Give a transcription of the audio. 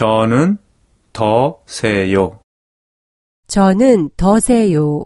저는 더 세요. 저는 더 세요.